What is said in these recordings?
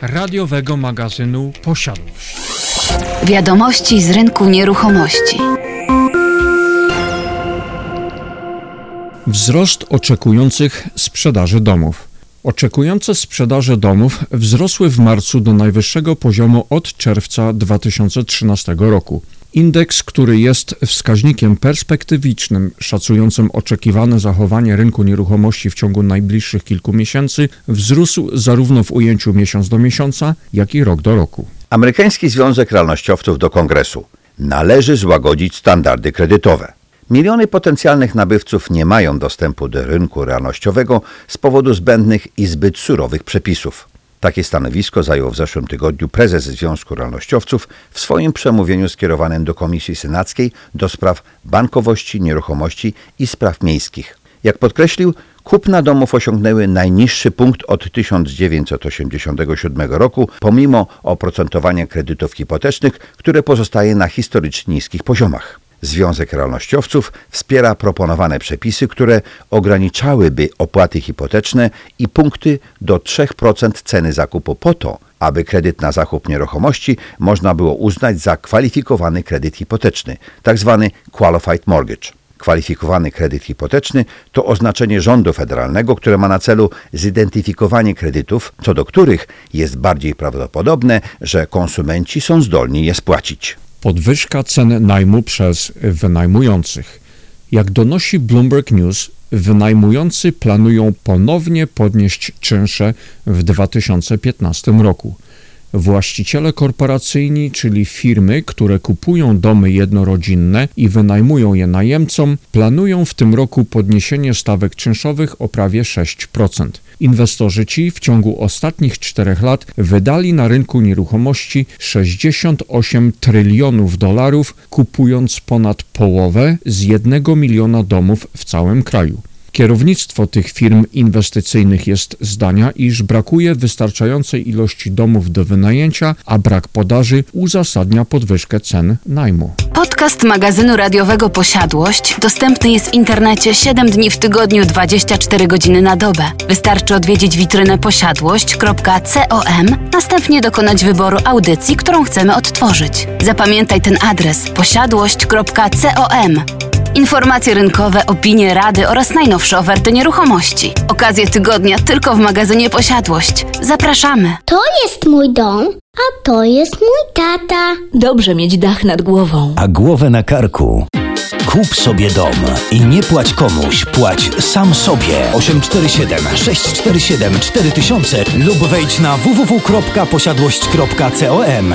radiowego magazynu Posiadłość. Wiadomości z rynku nieruchomości. Wzrost oczekujących sprzedaży domów. Oczekujące sprzedaże domów wzrosły w marcu do najwyższego poziomu od czerwca 2013 roku. Indeks, który jest wskaźnikiem perspektywicznym szacującym oczekiwane zachowanie rynku nieruchomości w ciągu najbliższych kilku miesięcy, wzrósł zarówno w ujęciu miesiąc do miesiąca, jak i rok do roku. Amerykański Związek Realnościowców do Kongresu. Należy złagodzić standardy kredytowe. Miliony potencjalnych nabywców nie mają dostępu do rynku realnościowego z powodu zbędnych i zbyt surowych przepisów. Takie stanowisko zajął w zeszłym tygodniu prezes Związku Realnościowców w swoim przemówieniu skierowanym do Komisji Senackiej do spraw bankowości, nieruchomości i spraw miejskich. Jak podkreślił, kupna domów osiągnęły najniższy punkt od 1987 roku, pomimo oprocentowania kredytów hipotecznych, które pozostaje na historycznie niskich poziomach. Związek Realnościowców wspiera proponowane przepisy, które ograniczałyby opłaty hipoteczne i punkty do 3% ceny zakupu po to, aby kredyt na zakup nieruchomości można było uznać za kwalifikowany kredyt hipoteczny, tzw. qualified mortgage. Kwalifikowany kredyt hipoteczny to oznaczenie rządu federalnego, które ma na celu zidentyfikowanie kredytów, co do których jest bardziej prawdopodobne, że konsumenci są zdolni je spłacić. Podwyżka cen najmu przez wynajmujących. Jak donosi Bloomberg News, wynajmujący planują ponownie podnieść czynsze w 2015 roku. Właściciele korporacyjni, czyli firmy, które kupują domy jednorodzinne i wynajmują je najemcom, planują w tym roku podniesienie stawek czynszowych o prawie 6%. Inwestorzy ci w ciągu ostatnich czterech lat wydali na rynku nieruchomości 68 trylionów dolarów, kupując ponad połowę z jednego miliona domów w całym kraju. Kierownictwo tych firm inwestycyjnych jest zdania, iż brakuje wystarczającej ilości domów do wynajęcia, a brak podaży uzasadnia podwyżkę cen najmu. Podcast magazynu radiowego Posiadłość dostępny jest w internecie 7 dni w tygodniu 24 godziny na dobę. Wystarczy odwiedzić witrynę posiadłość.com, następnie dokonać wyboru audycji, którą chcemy odtworzyć. Zapamiętaj ten adres posiadłość.com. Informacje rynkowe, opinie, rady oraz najnowsze oferty nieruchomości. Okazje tygodnia tylko w magazynie Posiadłość. Zapraszamy! To jest mój dom, a to jest mój tata. Dobrze mieć dach nad głową. a głowę na karku. Kup sobie dom i nie płać komuś, płać sam sobie. 847 647 4000 lub wejdź na www.posiadłość.com.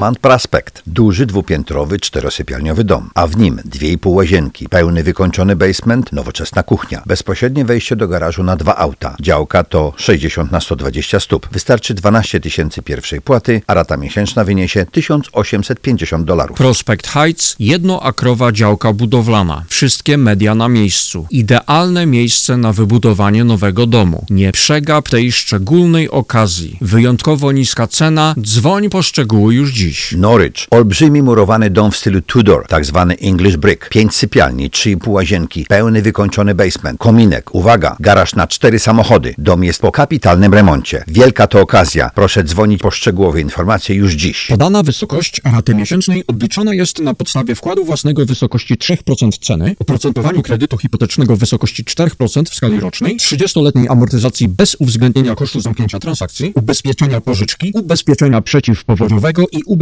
Mount Prospect. Duży, dwupiętrowy, czterosypialniowy dom, a w nim dwie i pół łazienki, pełny wykończony basement, nowoczesna kuchnia, bezpośrednie wejście do garażu na dwa auta. Działka to 60 na 120 stóp. Wystarczy 12 tysięcy pierwszej płaty, a rata miesięczna wyniesie 1850 dolarów. Prospect Heights, jednoakrowa działka budowlana. Wszystkie media na miejscu. Idealne miejsce na wybudowanie nowego domu. Nie przegap tej szczególnej okazji. Wyjątkowo niska cena. Dzwoń po szczegóły już dziś. Norwich. Olbrzymi murowany dom w stylu Tudor, tak zwany English Brick. Pięć sypialni, trzy i pół łazienki, pełny wykończony basement, kominek, uwaga, garaż na cztery samochody. Dom jest po kapitalnym remoncie. Wielka to okazja. Proszę dzwonić po szczegółowe informacje już dziś. Podana wysokość raty miesięcznej odliczona jest na podstawie wkładu własnego w wysokości 3% ceny, oprocentowaniu kredytu hipotecznego w wysokości 4% w skali rocznej, 30-letniej amortyzacji bez uwzględnienia kosztu zamknięcia transakcji, ubezpieczenia pożyczki, ubezpieczenia przeciwpowodziowego i ubezpieczenia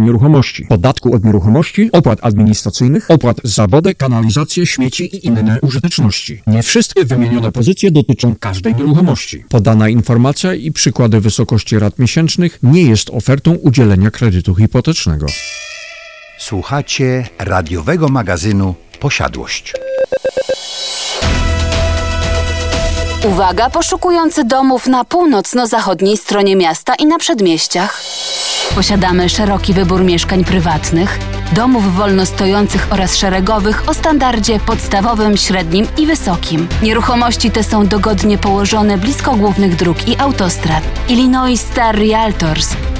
nieruchomości, podatku od nieruchomości, opłat administracyjnych, opłat za wodę, kanalizację, śmieci i inne użyteczności. Nie wszystkie wymienione pozycje dotyczą każdej nieruchomości. Podana informacja i przykłady wysokości rat miesięcznych nie jest ofertą udzielenia kredytu hipotecznego. Słuchacie radiowego magazynu Posiadłość. Uwaga, poszukujący domów na północno-zachodniej stronie miasta i na przedmieściach. Posiadamy szeroki wybór mieszkań prywatnych, domów wolnostojących oraz szeregowych o standardzie podstawowym, średnim i wysokim. Nieruchomości te są dogodnie położone blisko głównych dróg i autostrad. Illinois Star Realtors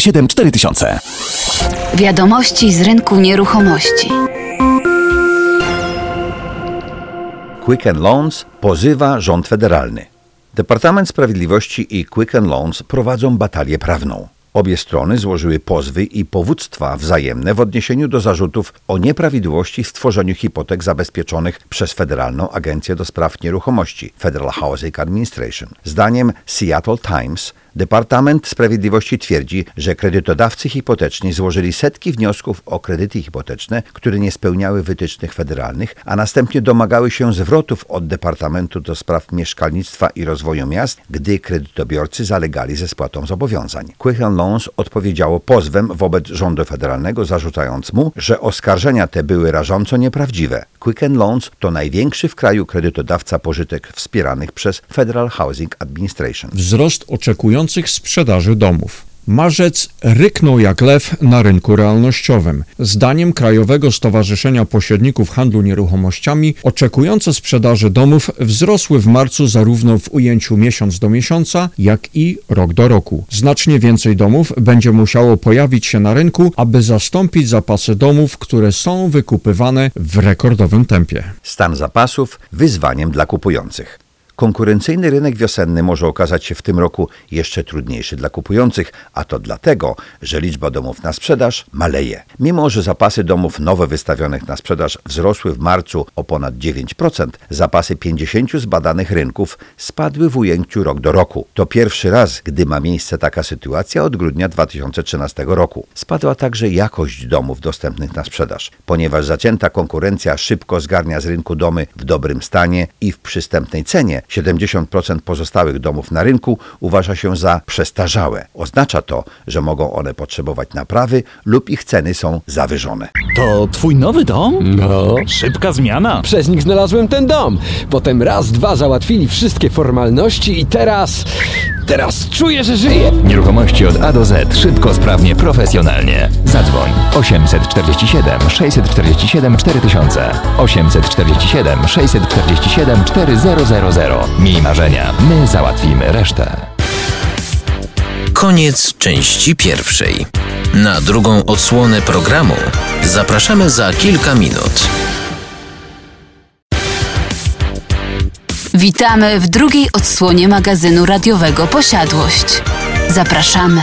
4000. Wiadomości z rynku nieruchomości. Quicken Loans pozywa rząd federalny. Departament Sprawiedliwości i Quicken Loans prowadzą batalię prawną. Obie strony złożyły pozwy i powództwa wzajemne w odniesieniu do zarzutów o nieprawidłowości w tworzeniu hipotek zabezpieczonych przez Federalną Agencję do Spraw Nieruchomości Federal Housing Administration. Zdaniem Seattle Times Departament Sprawiedliwości twierdzi, że kredytodawcy hipoteczni złożyli setki wniosków o kredyty hipoteczne, które nie spełniały wytycznych federalnych, a następnie domagały się zwrotów od Departamentu do Spraw Mieszkalnictwa i Rozwoju Miast, gdy kredytobiorcy zalegali ze spłatą zobowiązań. Quicken Loans odpowiedziało pozwem wobec rządu federalnego, zarzucając mu, że oskarżenia te były rażąco nieprawdziwe. Quicken Loans to największy w kraju kredytodawca pożytek wspieranych przez Federal Housing Administration. Wzrost oczekujących sprzedaży domów. Marzec ryknął jak lew na rynku realnościowym. Zdaniem Krajowego Stowarzyszenia Pośredników Handlu Nieruchomościami oczekujące sprzedaży domów wzrosły w marcu zarówno w ujęciu miesiąc do miesiąca, jak i rok do roku. Znacznie więcej domów będzie musiało pojawić się na rynku, aby zastąpić zapasy domów, które są wykupywane w rekordowym tempie. Stan zapasów wyzwaniem dla kupujących. Konkurencyjny rynek wiosenny może okazać się w tym roku jeszcze trudniejszy dla kupujących, a to dlatego, że liczba domów na sprzedaż maleje. Mimo, że zapasy domów nowo wystawionych na sprzedaż wzrosły w marcu o ponad 9%, zapasy 50 zbadanych rynków spadły w ujęciu rok do roku. To pierwszy raz, gdy ma miejsce taka sytuacja od grudnia 2013 roku. Spadła także jakość domów dostępnych na sprzedaż, ponieważ zacięta konkurencja szybko zgarnia z rynku domy w dobrym stanie i w przystępnej cenie. 70% pozostałych domów na rynku uważa się za przestarzałe. Oznacza to, że mogą one potrzebować naprawy lub ich ceny są zawyżone. To twój nowy dom? No. Szybka zmiana. Przez nich znalazłem ten dom. Potem raz, dwa załatwili wszystkie formalności i teraz... Teraz czuję, że żyję. Nieruchomości od A do Z. Szybko, sprawnie, profesjonalnie. Zadzwoń 847 647 4000 847 647 4000. Miej marzenia, my załatwimy resztę. Koniec części pierwszej. Na drugą odsłonę programu zapraszamy za kilka minut. Witamy w drugiej odsłonie magazynu radiowego Posiadłość. Zapraszamy.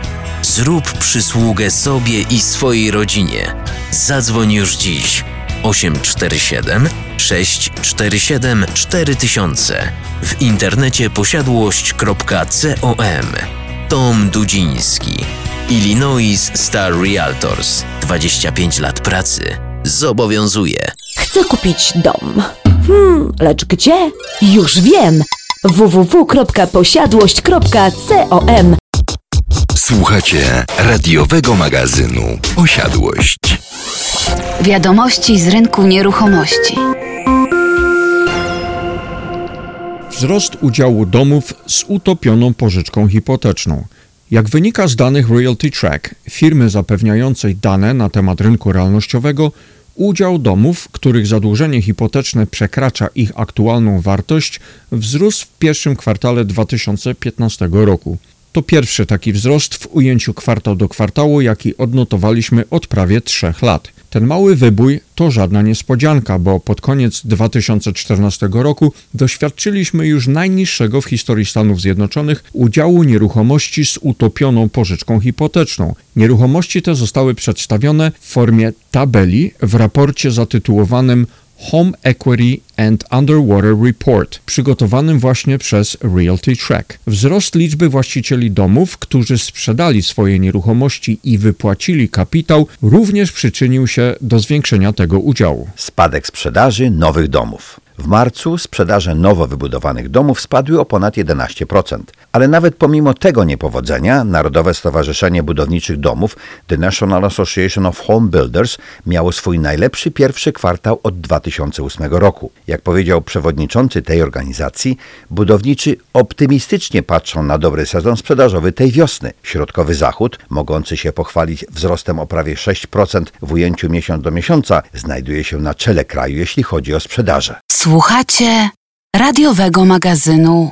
Zrób przysługę sobie i swojej rodzinie. Zadzwoń już dziś 847 647 4000 w internecie posiadłość.com. Tom Dudziński, Illinois Star Realtors, 25 lat pracy. Zobowiązuje. Chcę kupić dom. Hmm, lecz gdzie? Już wiem! www.posiadłość.com Słuchacie radiowego magazynu Posiadłość. Wiadomości z rynku nieruchomości. Wzrost udziału domów z utopioną pożyczką hipoteczną. Jak wynika z danych Realty Track, firmy zapewniającej dane na temat rynku realnościowego, udział domów, których zadłużenie hipoteczne przekracza ich aktualną wartość, wzrósł w pierwszym kwartale 2015 roku. To pierwszy taki wzrost w ujęciu kwartał do kwartału, jaki odnotowaliśmy od prawie trzech lat. Ten mały wybój to żadna niespodzianka, bo pod koniec 2014 roku doświadczyliśmy już najniższego w historii Stanów Zjednoczonych udziału nieruchomości z utopioną pożyczką hipoteczną. Nieruchomości te zostały przedstawione w formie tabeli w raporcie zatytułowanym Home Equity and Underwater Report, przygotowanym właśnie przez Realty Track. Wzrost liczby właścicieli domów, którzy sprzedali swoje nieruchomości i wypłacili kapitał, również przyczynił się do zwiększenia tego udziału. Spadek sprzedaży nowych domów. W marcu sprzedaże nowo wybudowanych domów spadły o ponad 11%. Ale nawet pomimo tego niepowodzenia, Narodowe Stowarzyszenie Budowniczych Domów, The National Association of Home Builders, miało swój najlepszy pierwszy kwartał od 2008 roku. Jak powiedział przewodniczący tej organizacji, budowniczy optymistycznie patrzą na dobry sezon sprzedażowy tej wiosny. Środkowy Zachód, mogący się pochwalić wzrostem o prawie 6% w ujęciu miesiąc do miesiąca, znajduje się na czele kraju, jeśli chodzi o sprzedaże. Słuchacie radiowego magazynu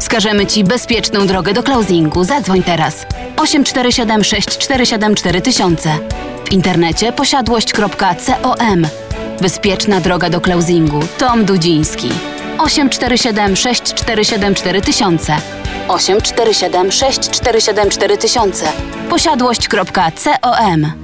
Wskażemy Ci bezpieczną drogę do closingu. Zadzwoń teraz. 847 647 4000. W internecie posiadłość.com. Bezpieczna droga do closingu. Tom Dudziński. 847 647 4000. 847 647 4000. Posiadłość.com.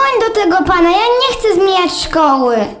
do tego pana, ja nie chcę zmieniać szkoły.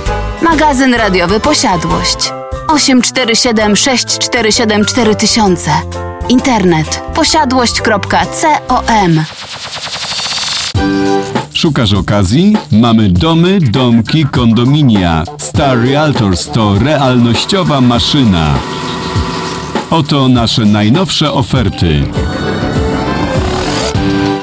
Magazyn radiowy Posiadłość 847 647 4000 Internet posiadłość.com Szukasz okazji? Mamy domy, domki, kondominia. Star Realtors to realnościowa maszyna. Oto nasze najnowsze oferty.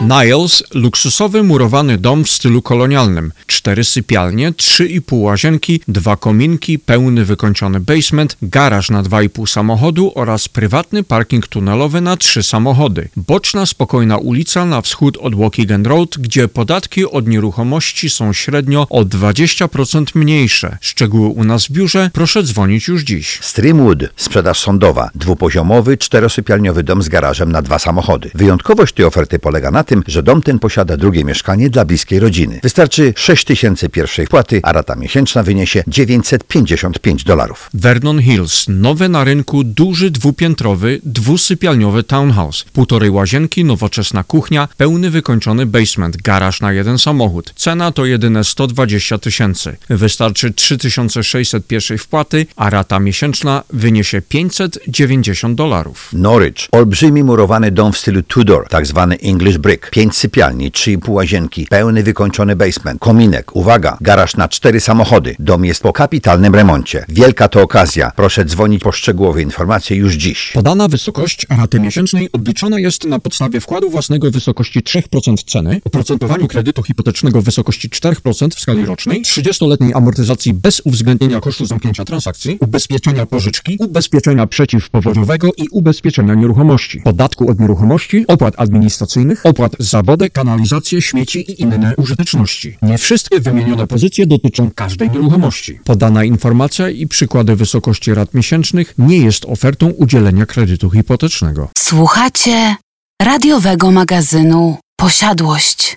Niles, luksusowy murowany dom w stylu kolonialnym. Cztery sypialnie, trzy i pół łazienki, dwa kominki, pełny wykończony basement, garaż na dwa i pół samochodu oraz prywatny parking tunelowy na trzy samochody. Boczna, spokojna ulica na wschód od Waukegan Road, gdzie podatki od nieruchomości są średnio o 20% mniejsze. Szczegóły u nas w biurze proszę dzwonić już dziś. Streamwood, sprzedaż sądowa, dwupoziomowy, czterosypialniowy dom z garażem na dwa samochody. Wyjątkowość tej oferty polega na tym, że dom ten posiada drugie mieszkanie dla bliskiej rodziny. Wystarczy 6 tysięcy pierwszej wpłaty, a rata miesięczna wyniesie 955 dolarów. Vernon Hills, nowy na rynku, duży dwupiętrowy, dwusypialniowy townhouse, półtorej łazienki, nowoczesna kuchnia, pełny wykończony basement, garaż na jeden samochód. Cena to jedyne 120 tysięcy. Wystarczy 3600 pierwszej wpłaty, a rata miesięczna wyniesie 590 dolarów. Norwich, olbrzymi murowany dom w stylu Tudor, tak zwany English Brick. Pięć sypialni, trzy i pół łazienki, pełny wykończony basement, kominek, uwaga, garaż na cztery samochody. Dom jest po kapitalnym remoncie. Wielka to okazja. Proszę dzwonić po szczegółowe informacje już dziś. Podana wysokość raty miesięcznej odliczona jest na podstawie wkładu własnego w wysokości 3% ceny, oprocentowaniu kredytu hipotecznego w wysokości 4% w skali rocznej, 30-letniej amortyzacji bez uwzględnienia kosztu zamknięcia transakcji, ubezpieczenia pożyczki, ubezpieczenia przeciwpowodziowego i ubezpieczenia nieruchomości, podatku od nieruchomości, opłat administracyjnych, opłat za wodę, kanalizację, śmieci i inne użyteczności. Nie wszystkie wymienione pozycje dotyczą każdej nieruchomości. Podana informacja i przykłady wysokości rat miesięcznych nie jest ofertą udzielenia kredytu hipotecznego. Słuchacie radiowego magazynu Posiadłość.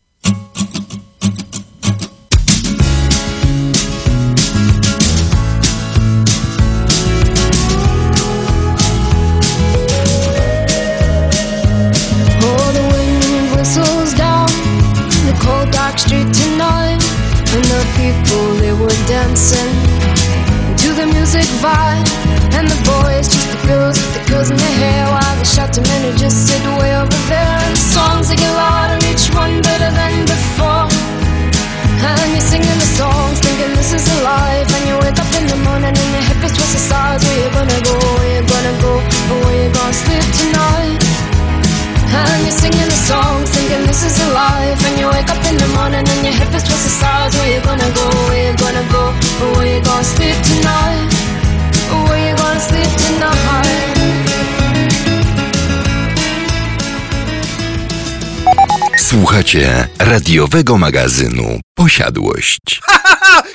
Słuchacie radiowego magazynu Posiadłość.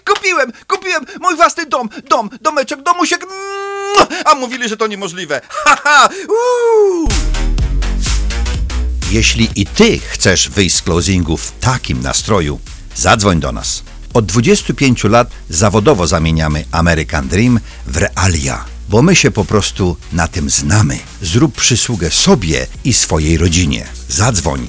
Kupiłem kupiłem, kupiłem mój własny dom, dom, domeczek, domusiek. Mm, A mówili, że to niemożliwe. Haha! uuu. Jeśli i ty chcesz wyjść z closingu w takim nastroju, zadzwoń do nas. Od 25 lat zawodowo zamieniamy American Dream w realia, bo my się po prostu na tym znamy. Zrób przysługę sobie i swojej rodzinie. Zadzwoń,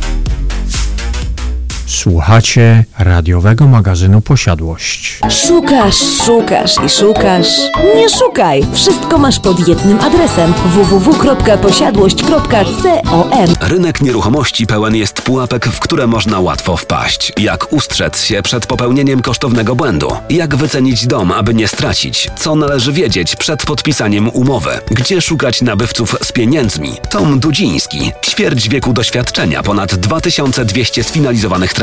Słuchacie radiowego magazynu Posiadłość. Szukasz, szukasz i szukasz. Nie szukaj. Wszystko masz pod jednym adresem www.posiadłość.com. Rynek nieruchomości pełen jest pułapek, w które można łatwo wpaść. Jak ustrzec się przed popełnieniem kosztownego błędu? Jak wycenić dom, aby nie stracić? Co należy wiedzieć przed podpisaniem umowy? Gdzie szukać nabywców z pieniędzmi? Tom Dudziński. Ćwierć wieku doświadczenia, ponad 2200 sfinalizowanych transakcji.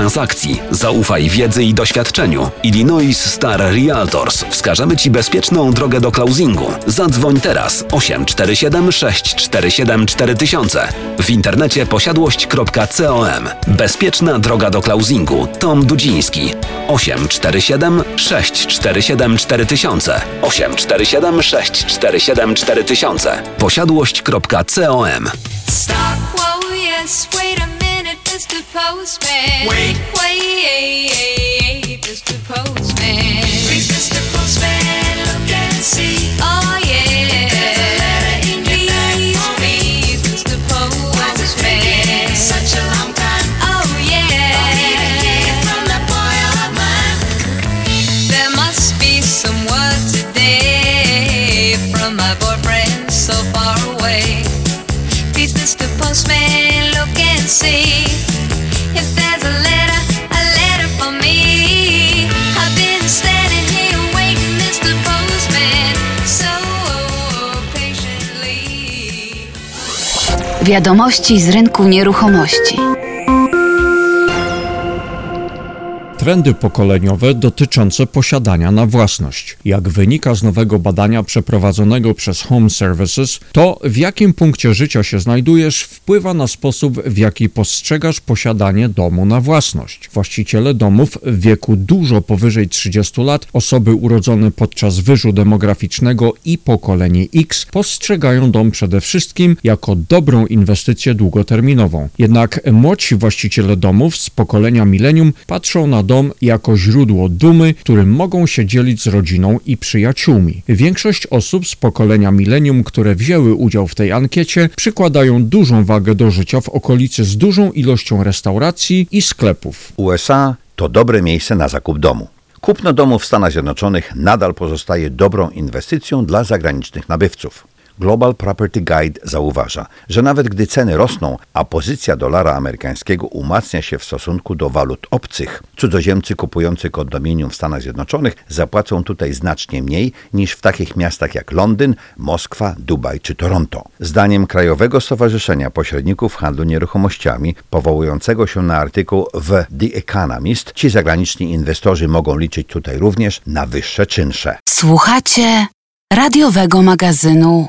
Zaufaj wiedzy i doświadczeniu. Illinois Star Realtors. Wskażemy Ci bezpieczną drogę do closingu. Zadzwoń teraz 847 647 4000. W internecie posiadłość.com. Bezpieczna droga do closingu. Tom Dudziński. 847 647 4000. 847 647 4000. Posiadłość.com. Stop, whoa, yes, wait Mr. Postman. Wait, wait, Mr. Postman. Please, Mr. Postman, look and see. Oh, yeah. There's a letter in your bag for me. Mr. Postman. Such a long time. Oh, yeah. From that boy of mine. There must be some word today from my boyfriend so far away. Please, Mr. Postman, look and see Wiadomości z rynku nieruchomości. Trendy pokoleniowe dotyczące posiadania na własność. Jak wynika z nowego badania przeprowadzonego przez Home Services, to w jakim punkcie życia się znajdujesz wpływa na sposób, w jaki postrzegasz posiadanie domu na własność. Właściciele domów w wieku dużo powyżej 30 lat, osoby urodzone podczas wyżu demograficznego i pokolenie X postrzegają dom przede wszystkim jako dobrą inwestycję długoterminową. Jednak młodsi właściciele domów z pokolenia milenium patrzą na dom jako źródło dumy, którym mogą się dzielić z rodziną i przyjaciółmi. Większość osób z pokolenia milenium, które wzięły udział w tej ankiecie, przykładają dużą wagę do życia w okolicy z dużą ilością restauracji i sklepów. USA to dobre miejsce na zakup domu. Kupno domu w Stanach Zjednoczonych nadal pozostaje dobrą inwestycją dla zagranicznych nabywców. Global Property Guide zauważa, że nawet gdy ceny rosną, a pozycja dolara amerykańskiego umacnia się w stosunku do walut obcych, cudzoziemcy kupujący kondominium w Stanach Zjednoczonych zapłacą tutaj znacznie mniej niż w takich miastach jak Londyn, Moskwa, Dubaj czy Toronto. Zdaniem Krajowego Stowarzyszenia Pośredników Handlu Nieruchomościami, powołującego się na artykuł w The Economist, ci zagraniczni inwestorzy mogą liczyć tutaj również na wyższe czynsze. Słuchacie radiowego magazynu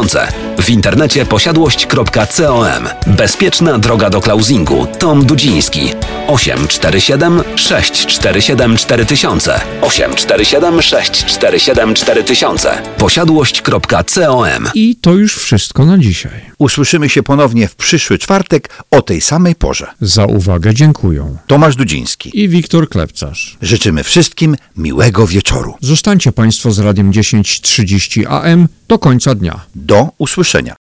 W internecie posiadłość.com. Bezpieczna droga do closingu. Tom Dudziński. 847 647 4000. 847 647 4000. Posiadłość.com. I to już wszystko na dzisiaj. Usłyszymy się ponownie w przyszły czwartek o tej samej porze. Za uwagę dziękuję. Tomasz Dudziński i Wiktor Klepcarz. Życzymy wszystkim miłego wieczoru. Zostańcie Państwo z Radiem 1030 AM do końca dnia. Do usłyszenia.